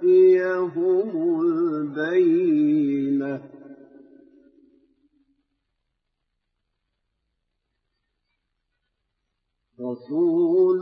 تأتيهم البينة رسول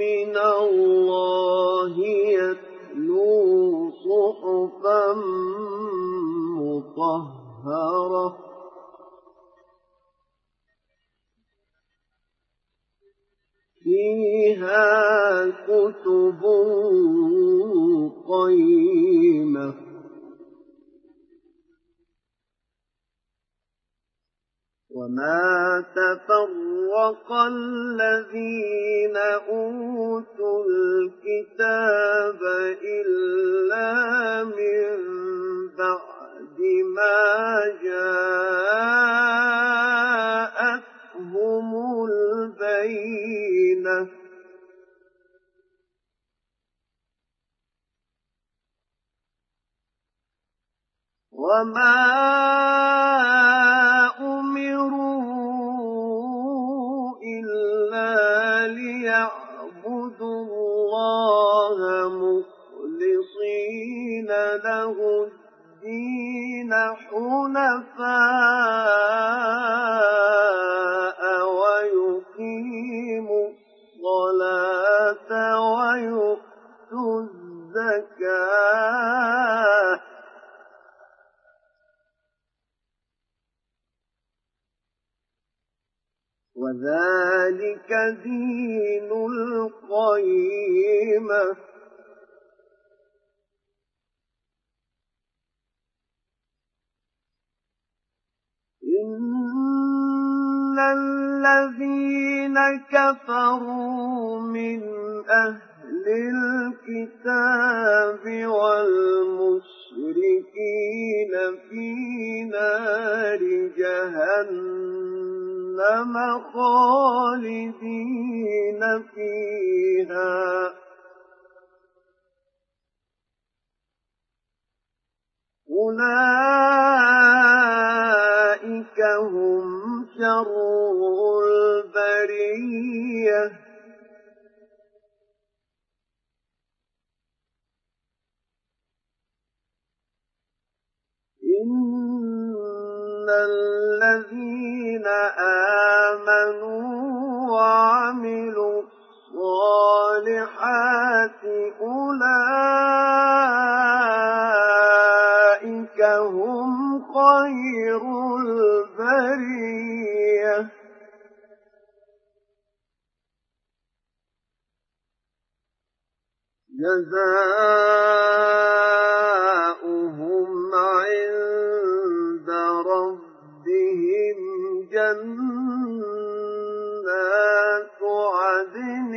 من الله يتلو صحفا مطهره فيها كتب قيمة وما تفرق الذين أوتوا الكتاب إلا وما أمروا إلا ليعبدوا الله مخلصين له الدين حنفاء ويقيموا الصلاة وذلك دين القيمة إن الذين كفروا من أهل الكتاب والمشركين في نار جهنم. خالدين فيها. أولئك هم شر البرية. إن الذين آمنوا وعملوا الصالحات أولئك هم خير البريه جزاؤهم جنات عدن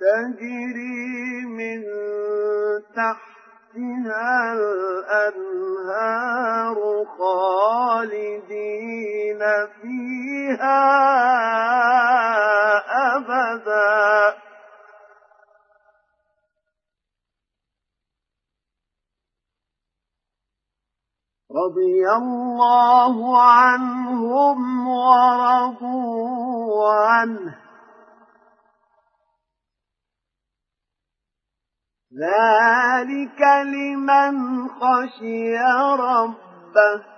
تجري من تحتها الأنهار خالدين فيها أبداً. رضي الله عنهم ورضوا عنه. ذلك لمن خشي ربه